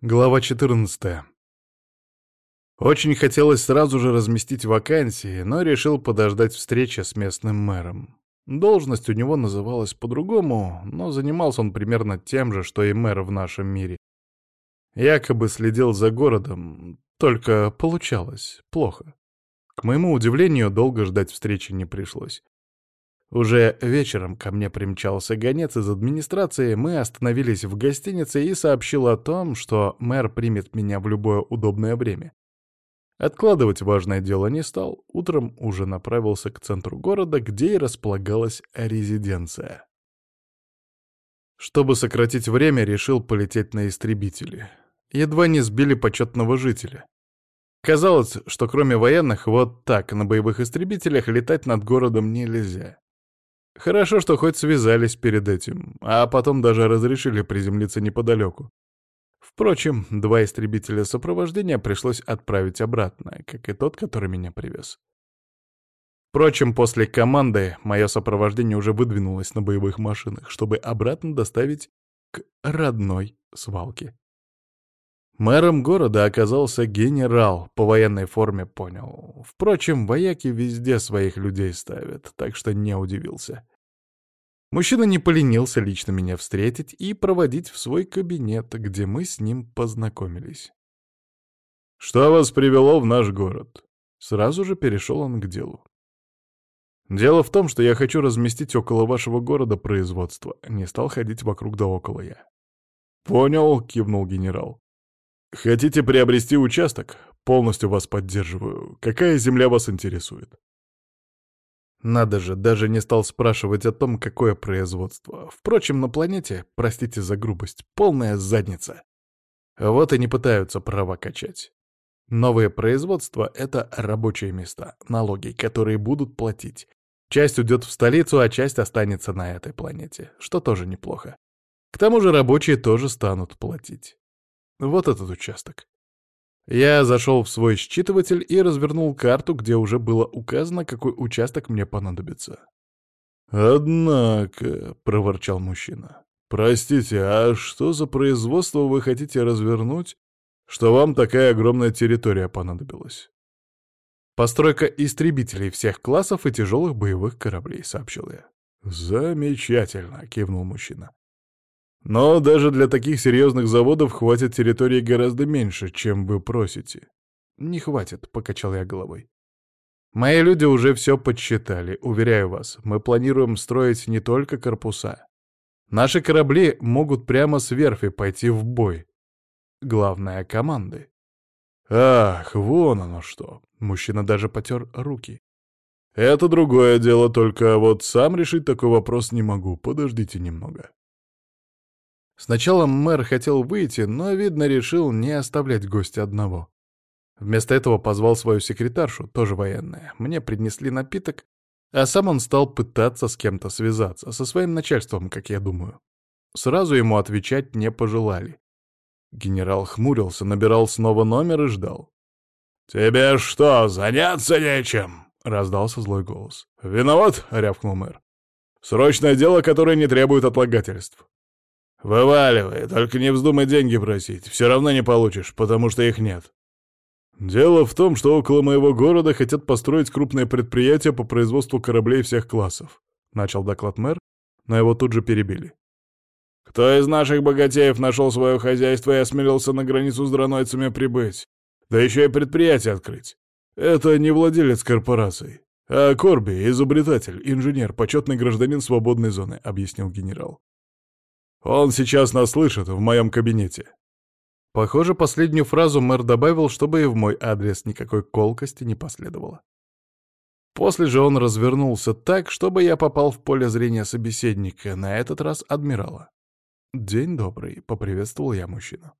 Глава 14. Очень хотелось сразу же разместить вакансии, но решил подождать встречи с местным мэром. Должность у него называлась по-другому, но занимался он примерно тем же, что и мэр в нашем мире. Якобы следил за городом, только получалось плохо. К моему удивлению, долго ждать встречи не пришлось. Уже вечером ко мне примчался гонец из администрации, мы остановились в гостинице и сообщил о том, что мэр примет меня в любое удобное время. Откладывать важное дело не стал, утром уже направился к центру города, где и располагалась резиденция. Чтобы сократить время, решил полететь на истребители. Едва не сбили почетного жителя. Казалось, что кроме военных, вот так на боевых истребителях летать над городом нельзя. Хорошо, что хоть связались перед этим, а потом даже разрешили приземлиться неподалеку. Впрочем, два истребителя сопровождения пришлось отправить обратно, как и тот, который меня привез. Впрочем, после команды мое сопровождение уже выдвинулось на боевых машинах, чтобы обратно доставить к родной свалке. Мэром города оказался генерал, по военной форме понял. Впрочем, вояки везде своих людей ставят, так что не удивился. Мужчина не поленился лично меня встретить и проводить в свой кабинет, где мы с ним познакомились. «Что вас привело в наш город?» Сразу же перешел он к делу. «Дело в том, что я хочу разместить около вашего города производство. Не стал ходить вокруг да около я». «Понял», — кивнул генерал. «Хотите приобрести участок? Полностью вас поддерживаю. Какая земля вас интересует?» Надо же, даже не стал спрашивать о том, какое производство. Впрочем, на планете, простите за грубость, полная задница. Вот и не пытаются права качать. Новые производства — это рабочие места, налоги, которые будут платить. Часть уйдет в столицу, а часть останется на этой планете, что тоже неплохо. К тому же рабочие тоже станут платить. Вот этот участок. Я зашел в свой считыватель и развернул карту, где уже было указано, какой участок мне понадобится. «Однако», — проворчал мужчина, — «простите, а что за производство вы хотите развернуть, что вам такая огромная территория понадобилась?» «Постройка истребителей всех классов и тяжелых боевых кораблей», — сообщил я. «Замечательно», — кивнул мужчина. Но даже для таких серьезных заводов хватит территории гораздо меньше, чем вы просите. Не хватит, покачал я головой. Мои люди уже все подсчитали, уверяю вас, мы планируем строить не только корпуса. Наши корабли могут прямо с верфи пойти в бой. Главное — команды. Ах, вон оно что. Мужчина даже потер руки. Это другое дело, только вот сам решить такой вопрос не могу. Подождите немного. Сначала мэр хотел выйти, но, видно, решил не оставлять гостя одного. Вместо этого позвал свою секретаршу, тоже военная. Мне принесли напиток, а сам он стал пытаться с кем-то связаться, со своим начальством, как я думаю. Сразу ему отвечать не пожелали. Генерал хмурился, набирал снова номер и ждал. «Тебе что, заняться нечем?» — раздался злой голос. «Виноват?» — рявкнул мэр. «Срочное дело, которое не требует отлагательств. «Вываливай, только не вздумай деньги просить, все равно не получишь, потому что их нет». «Дело в том, что около моего города хотят построить крупное предприятие по производству кораблей всех классов», — начал доклад мэр, но его тут же перебили. «Кто из наших богатеев нашел свое хозяйство и осмелился на границу с дранойцами прибыть? Да еще и предприятие открыть. Это не владелец корпорации, а Корби — изобретатель, инженер, почетный гражданин свободной зоны», — объяснил генерал. Он сейчас нас слышит в моем кабинете». Похоже, последнюю фразу мэр добавил, чтобы и в мой адрес никакой колкости не последовало. После же он развернулся так, чтобы я попал в поле зрения собеседника, на этот раз адмирала. «День добрый», — поприветствовал я мужчину.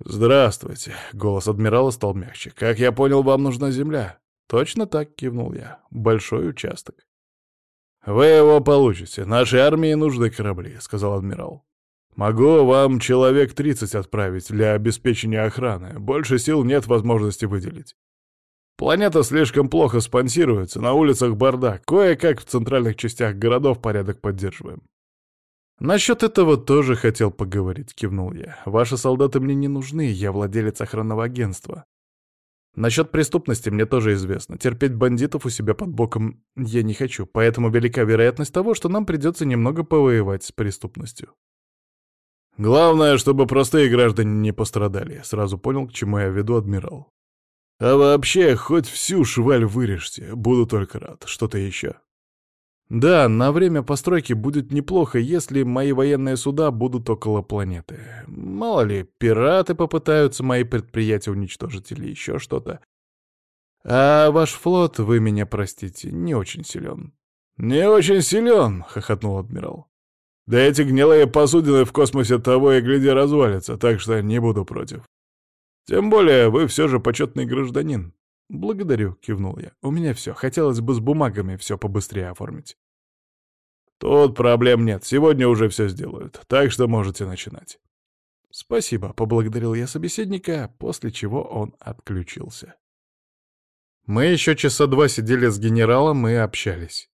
«Здравствуйте», — голос адмирала стал мягче. «Как я понял, вам нужна земля?» «Точно так», — кивнул я. «Большой участок». «Вы его получите. Нашей армии нужны корабли», — сказал адмирал. «Могу вам человек 30 отправить для обеспечения охраны. Больше сил нет возможности выделить. Планета слишком плохо спонсируется, на улицах бардак. Кое-как в центральных частях городов порядок поддерживаем». «Насчет этого тоже хотел поговорить», — кивнул я. «Ваши солдаты мне не нужны, я владелец охранного агентства. Насчет преступности мне тоже известно. Терпеть бандитов у себя под боком я не хочу, поэтому велика вероятность того, что нам придется немного повоевать с преступностью. Главное, чтобы простые граждане не пострадали. Сразу понял, к чему я веду, адмирал. А вообще, хоть всю шваль вырежьте, буду только рад. Что-то еще? Да, на время постройки будет неплохо, если мои военные суда будут около планеты. Мало ли, пираты попытаются мои предприятия уничтожить или еще что-то. А ваш флот, вы меня простите, не очень силен. «Не очень силен», — хохотнул адмирал. «Да эти гнилые посудины в космосе того и гляди развалятся, так что не буду против. Тем более вы все же почетный гражданин. «Благодарю», — кивнул я. «У меня все. Хотелось бы с бумагами все побыстрее оформить». «Тут проблем нет. Сегодня уже все сделают. Так что можете начинать». «Спасибо», — поблагодарил я собеседника, после чего он отключился. Мы еще часа два сидели с генералом и общались.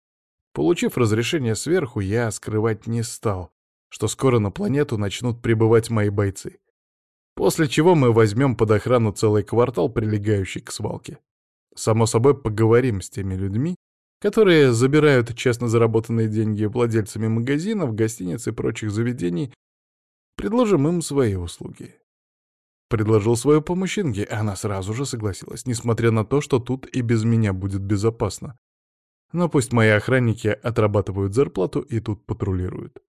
Получив разрешение сверху, я скрывать не стал, что скоро на планету начнут прибывать мои бойцы. После чего мы возьмем под охрану целый квартал, прилегающий к свалке. Само собой, поговорим с теми людьми, которые забирают честно заработанные деньги владельцами магазинов, гостиниц и прочих заведений, предложим им свои услуги. Предложил свою помощь Инге, она сразу же согласилась, несмотря на то, что тут и без меня будет безопасно. Но пусть мои охранники отрабатывают зарплату и тут патрулируют.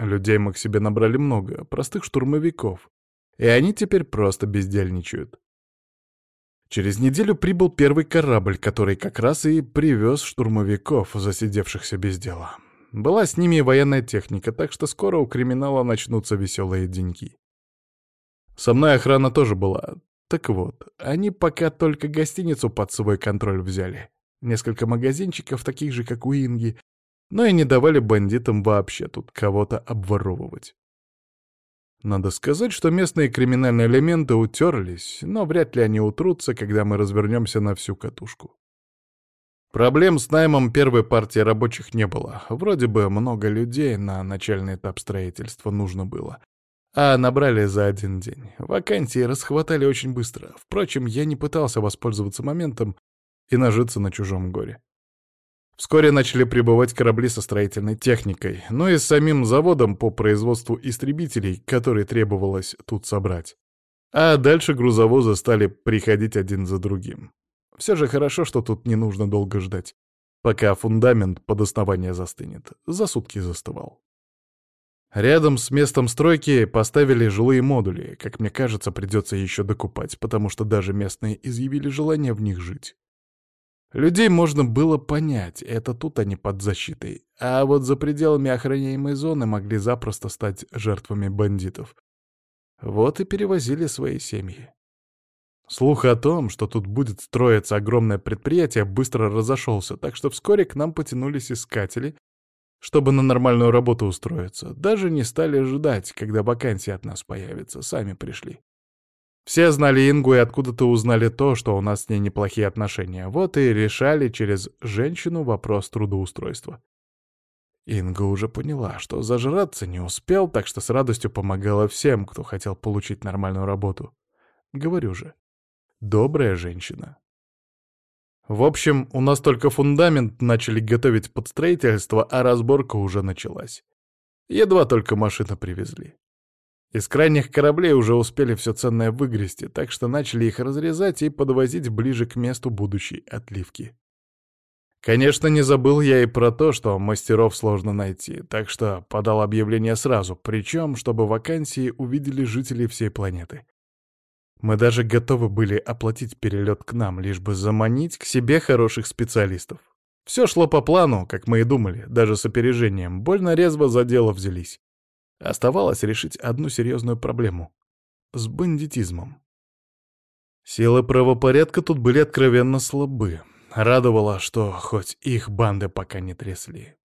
Людей мы к себе набрали много, простых штурмовиков, и они теперь просто бездельничают. Через неделю прибыл первый корабль, который как раз и привез штурмовиков, засидевшихся без дела. Была с ними и военная техника, так что скоро у криминала начнутся веселые деньги. Со мной охрана тоже была. Так вот, они пока только гостиницу под свой контроль взяли. Несколько магазинчиков, таких же, как у Инги, но и не давали бандитам вообще тут кого-то обворовывать. Надо сказать, что местные криминальные элементы утерлись, но вряд ли они утрутся, когда мы развернемся на всю катушку. Проблем с наймом первой партии рабочих не было. Вроде бы много людей на начальный этап строительства нужно было. А набрали за один день. Вакансии расхватали очень быстро. Впрочем, я не пытался воспользоваться моментом и нажиться на чужом горе. Вскоре начали прибывать корабли со строительной техникой, но и с самим заводом по производству истребителей, который требовалось тут собрать. А дальше грузовозы стали приходить один за другим. Все же хорошо, что тут не нужно долго ждать, пока фундамент под основание застынет. За сутки застывал. Рядом с местом стройки поставили жилые модули. Как мне кажется, придется еще докупать, потому что даже местные изъявили желание в них жить. Людей можно было понять, это тут они под защитой, а вот за пределами охраняемой зоны могли запросто стать жертвами бандитов. Вот и перевозили свои семьи. Слух о том, что тут будет строиться огромное предприятие, быстро разошелся, так что вскоре к нам потянулись искатели, чтобы на нормальную работу устроиться. Даже не стали ждать, когда вакансия от нас появится, сами пришли. Все знали Ингу и откуда-то узнали то, что у нас с ней неплохие отношения. Вот и решали через женщину вопрос трудоустройства. Инга уже поняла, что зажраться не успел, так что с радостью помогала всем, кто хотел получить нормальную работу. Говорю же, добрая женщина. В общем, у нас только фундамент начали готовить под строительство, а разборка уже началась. Едва только машины привезли. Из крайних кораблей уже успели все ценное выгрести, так что начали их разрезать и подвозить ближе к месту будущей отливки. Конечно, не забыл я и про то, что мастеров сложно найти, так что подал объявление сразу, причем, чтобы вакансии увидели жители всей планеты. Мы даже готовы были оплатить перелет к нам, лишь бы заманить к себе хороших специалистов. Все шло по плану, как мы и думали, даже с опережением, больно резво за дело взялись. Оставалось решить одну серьезную проблему — с бандитизмом. Силы правопорядка тут были откровенно слабы. Радовало, что хоть их банды пока не трясли.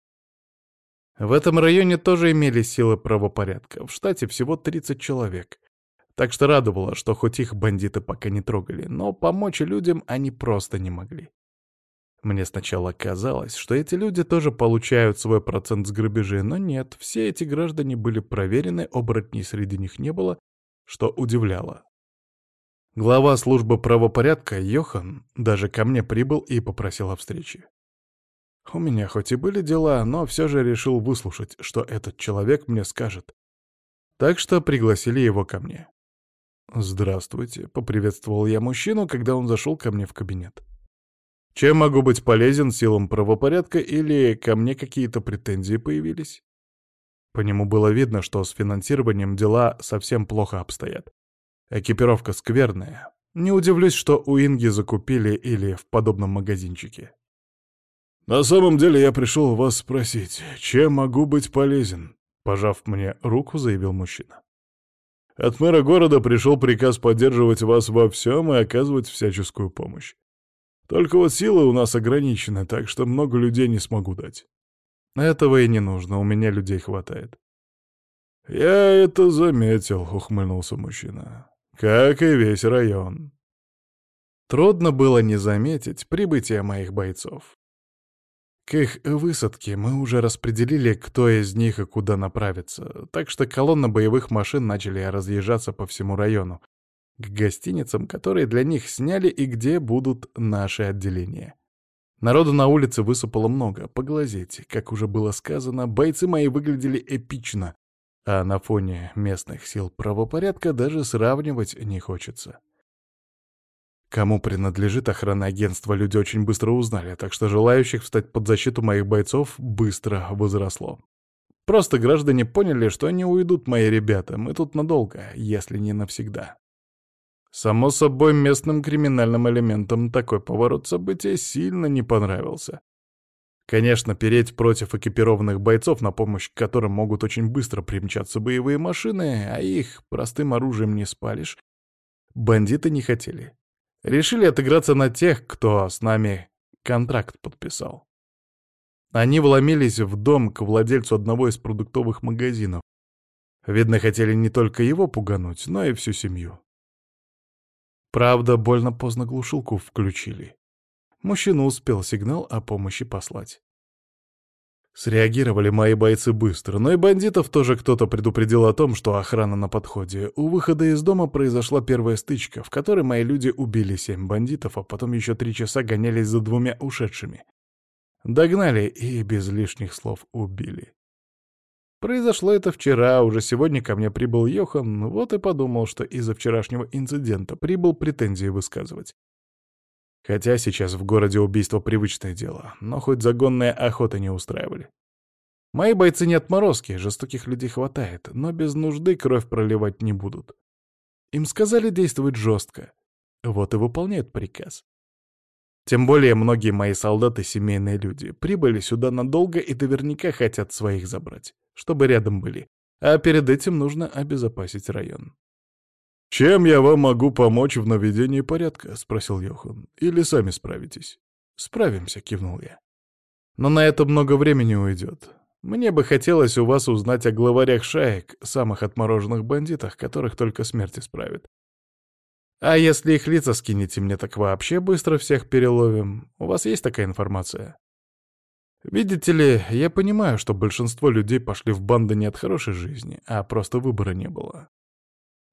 В этом районе тоже имелись силы правопорядка. В штате всего 30 человек. Так что радовало, что хоть их бандиты пока не трогали, но помочь людям они просто не могли. Мне сначала казалось, что эти люди тоже получают свой процент с грабежей, но нет, все эти граждане были проверены, оборотней среди них не было, что удивляло. Глава службы правопорядка, Йохан, даже ко мне прибыл и попросил о встрече. У меня хоть и были дела, но все же решил выслушать, что этот человек мне скажет. Так что пригласили его ко мне. «Здравствуйте», — поприветствовал я мужчину, когда он зашел ко мне в кабинет. «Чем могу быть полезен силам правопорядка или ко мне какие-то претензии появились?» По нему было видно, что с финансированием дела совсем плохо обстоят. Экипировка скверная. Не удивлюсь, что у Инги закупили или в подобном магазинчике. «На самом деле я пришел вас спросить, чем могу быть полезен?» Пожав мне руку, заявил мужчина. «От мэра города пришел приказ поддерживать вас во всем и оказывать всяческую помощь. Только вот силы у нас ограничены, так что много людей не смогу дать. Этого и не нужно, у меня людей хватает». «Я это заметил», — ухмыльнулся мужчина как и весь район. Трудно было не заметить прибытие моих бойцов. К их высадке мы уже распределили, кто из них и куда направится, так что колонна боевых машин начали разъезжаться по всему району, к гостиницам, которые для них сняли и где будут наши отделения. Народу на улице высыпало много, поглазите. Как уже было сказано, бойцы мои выглядели эпично, а на фоне местных сил правопорядка даже сравнивать не хочется. Кому принадлежит охрана агентства, люди очень быстро узнали, так что желающих встать под защиту моих бойцов быстро возросло. Просто граждане поняли, что они уйдут, мои ребята, мы тут надолго, если не навсегда. Само собой, местным криминальным элементам такой поворот событий сильно не понравился. Конечно, переть против экипированных бойцов, на помощь которым могут очень быстро примчаться боевые машины, а их простым оружием не спалишь, бандиты не хотели. Решили отыграться на тех, кто с нами контракт подписал. Они вломились в дом к владельцу одного из продуктовых магазинов. Видно, хотели не только его пугануть, но и всю семью. Правда, больно поздно глушилку включили. Мужчина успел сигнал о помощи послать. Среагировали мои бойцы быстро, но и бандитов тоже кто-то предупредил о том, что охрана на подходе. У выхода из дома произошла первая стычка, в которой мои люди убили семь бандитов, а потом еще три часа гонялись за двумя ушедшими. Догнали и без лишних слов убили. Произошло это вчера, уже сегодня ко мне прибыл Йохан, вот и подумал, что из-за вчерашнего инцидента прибыл претензии высказывать. Хотя сейчас в городе убийство привычное дело, но хоть загонная охота не устраивали. Мои бойцы не отморозки, жестоких людей хватает, но без нужды кровь проливать не будут. Им сказали действовать жестко. Вот и выполняют приказ. Тем более многие мои солдаты — семейные люди. Прибыли сюда надолго и наверняка хотят своих забрать, чтобы рядом были. А перед этим нужно обезопасить район. «Чем я вам могу помочь в наведении порядка?» — спросил Йохан. «Или сами справитесь?» «Справимся», — кивнул я. «Но на это много времени уйдет. Мне бы хотелось у вас узнать о главарях шаек, самых отмороженных бандитах, которых только смерть исправит. А если их лица скинете мне, так вообще быстро всех переловим. У вас есть такая информация?» Видите ли, я понимаю, что большинство людей пошли в банды не от хорошей жизни, а просто выбора не было.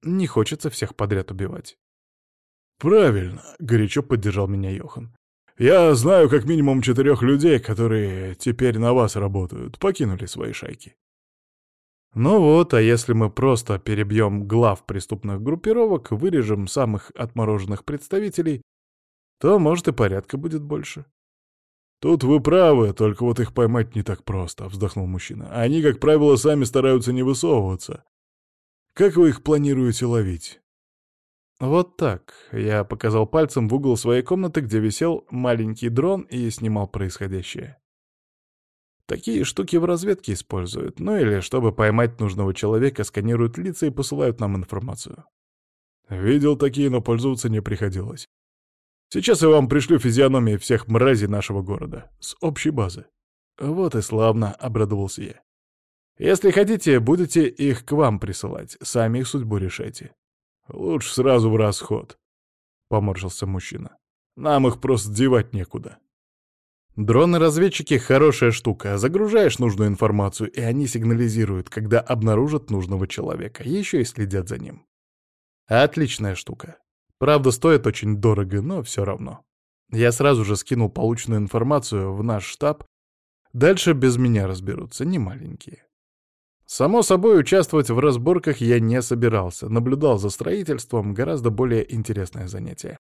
Не хочется всех подряд убивать. «Правильно», — горячо поддержал меня Йохан. «Я знаю как минимум четырех людей, которые теперь на вас работают, покинули свои шайки». Ну вот, а если мы просто перебьем глав преступных группировок, вырежем самых отмороженных представителей, то, может, и порядка будет больше. «Тут вы правы, только вот их поймать не так просто», — вздохнул мужчина. «Они, как правило, сами стараются не высовываться. Как вы их планируете ловить?» «Вот так». Я показал пальцем в угол своей комнаты, где висел маленький дрон и снимал происходящее. Такие штуки в разведке используют, ну или чтобы поймать нужного человека, сканируют лица и посылают нам информацию. Видел такие, но пользоваться не приходилось. Сейчас я вам пришлю физиономии всех мразей нашего города. С общей базы. Вот и славно, — обрадовался я. Если хотите, будете их к вам присылать, сами их судьбу решайте. Лучше сразу в расход, — поморщился мужчина. Нам их просто девать некуда. Дроны-разведчики — хорошая штука. Загружаешь нужную информацию, и они сигнализируют, когда обнаружат нужного человека. Еще и следят за ним. Отличная штука. Правда, стоит очень дорого, но все равно. Я сразу же скинул полученную информацию в наш штаб. Дальше без меня разберутся, не маленькие. Само собой, участвовать в разборках я не собирался, наблюдал за строительством, гораздо более интересное занятие.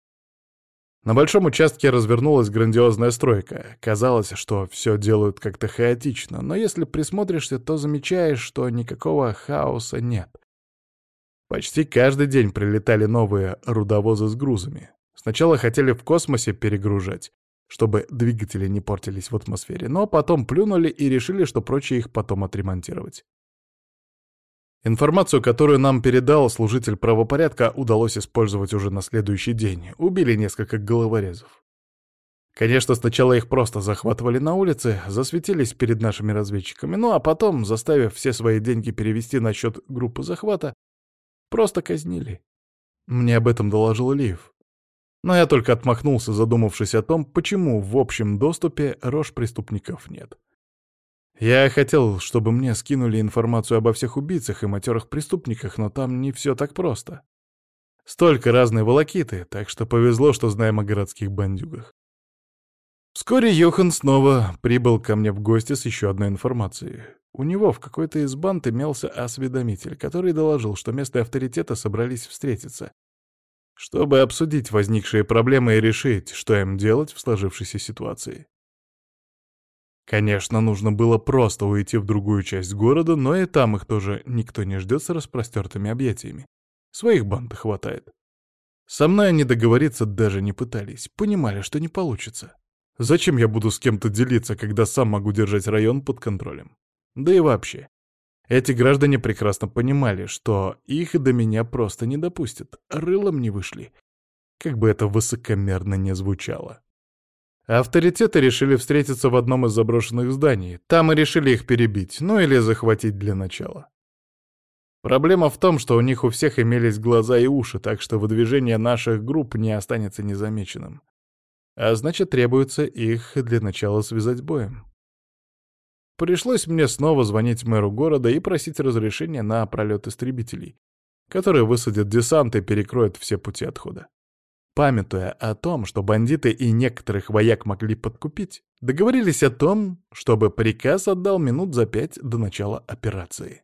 На большом участке развернулась грандиозная стройка. Казалось, что все делают как-то хаотично, но если присмотришься, то замечаешь, что никакого хаоса нет. Почти каждый день прилетали новые рудовозы с грузами. Сначала хотели в космосе перегружать, чтобы двигатели не портились в атмосфере, но потом плюнули и решили, что проще их потом отремонтировать. Информацию, которую нам передал служитель правопорядка, удалось использовать уже на следующий день. Убили несколько головорезов. Конечно, сначала их просто захватывали на улице, засветились перед нашими разведчиками, ну а потом, заставив все свои деньги перевести на счет группы захвата, просто казнили. Мне об этом доложил Лив. Но я только отмахнулся, задумавшись о том, почему в общем доступе рож преступников нет. Я хотел, чтобы мне скинули информацию обо всех убийцах и матерых преступниках, но там не все так просто. Столько разной волокиты, так что повезло, что знаем о городских бандюгах. Вскоре Йохан снова прибыл ко мне в гости с еще одной информацией. У него в какой-то из банд имелся осведомитель, который доложил, что местные авторитеты собрались встретиться, чтобы обсудить возникшие проблемы и решить, что им делать в сложившейся ситуации. Конечно, нужно было просто уйти в другую часть города, но и там их тоже никто не ждет с распростертыми объятиями. Своих банд хватает. Со мной они договориться даже не пытались, понимали, что не получится. Зачем я буду с кем-то делиться, когда сам могу держать район под контролем? Да и вообще. Эти граждане прекрасно понимали, что их до меня просто не допустят, рылом не вышли. Как бы это высокомерно не звучало. Авторитеты решили встретиться в одном из заброшенных зданий. Там и решили их перебить, ну или захватить для начала. Проблема в том, что у них у всех имелись глаза и уши, так что выдвижение наших групп не останется незамеченным. А значит, требуется их для начала связать боем. Пришлось мне снова звонить мэру города и просить разрешения на пролет истребителей, которые высадят десант и перекроют все пути отхода. Памятуя о том, что бандиты и некоторых вояк могли подкупить, договорились о том, чтобы приказ отдал минут за пять до начала операции.